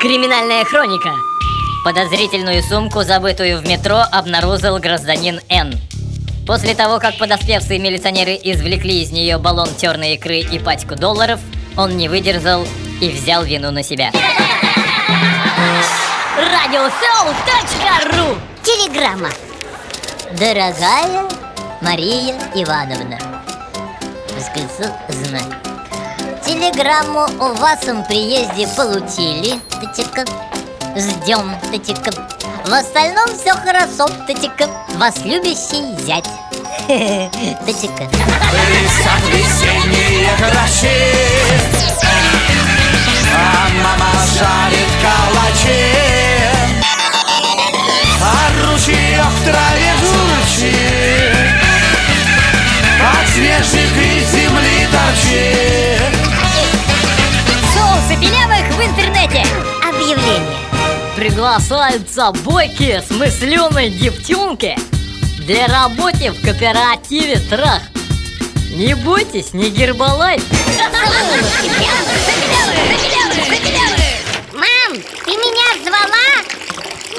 Криминальная хроника. Подозрительную сумку, забытую в метро, обнаружил гражданин Н. После того, как подоспевшие милиционеры извлекли из нее баллон черной икры и пачку долларов, он не выдержал и взял вину на себя. Радиосоу.ру Телеграмма. Дорогая Мария Ивановна. Знак. Телеграмму о вашем приезде получили. Тычка. Ждем. Тычка. В остальном все хорошо. Тычка. Вас любящий зять. Пылесок весенние гроши А мама жарит калачи А ручеек траве журчит Подснежник из земли торчит Приглашаются бойкие смысленые девчонки Для работы в кооперативе Трах Не бойтесь, не гербалайф Мам, ты меня звала?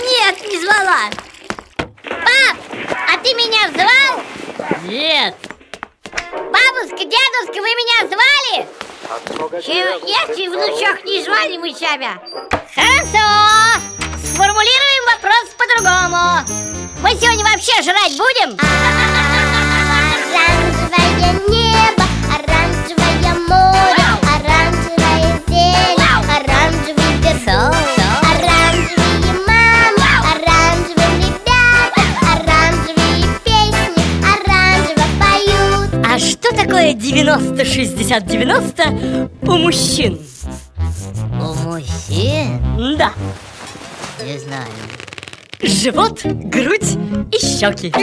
Нет, не звала. Пап, а ты меня звал? Нет, Бабушка, дедушка, вы меня звали? Че- Если внучок не звали мы тебя Хорошо по-другому Мы сегодня вообще жрать будем? Оранжевое небо, оранжевое море, оранжевая зелень, оранжевый песок, оранжевые мамы, оранжевые ребята, оранжевые песни, оранжево поют. а что такое 90-60-90 у мужчин? У мужчин? Да, Не знаю живот, грудь и щеки